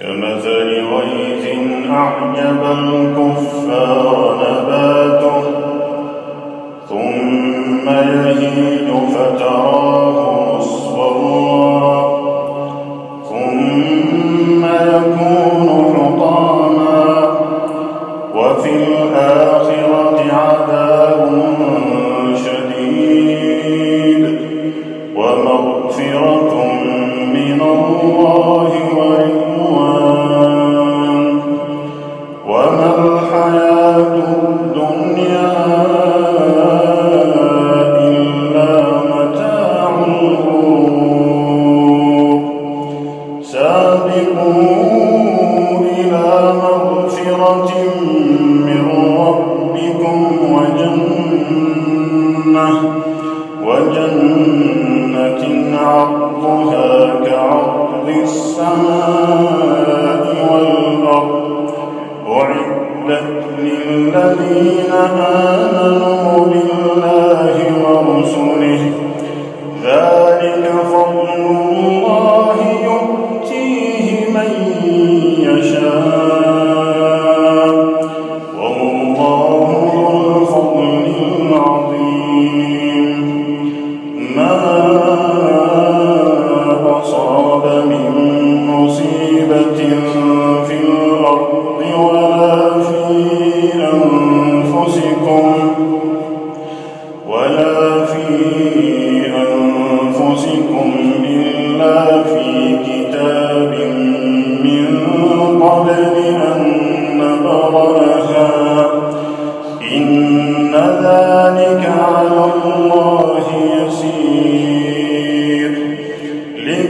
كمثل غيث أعجب الكفار نباته ثم يهيج فتراه ورضوان وما الحياة الدنيا إلا متاع الغرور. سابقوا إلى مغفرة من ربكم وجنة وجنة عرضها كعرض السماء والأرض أعدت للذين آمنوا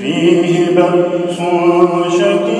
فيه بأس شديد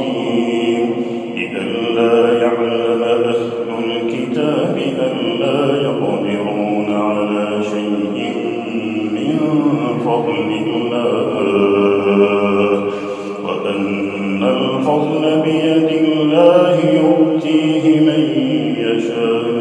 فضل الله وأن الفضل بيد الله يؤتيه من يشاء.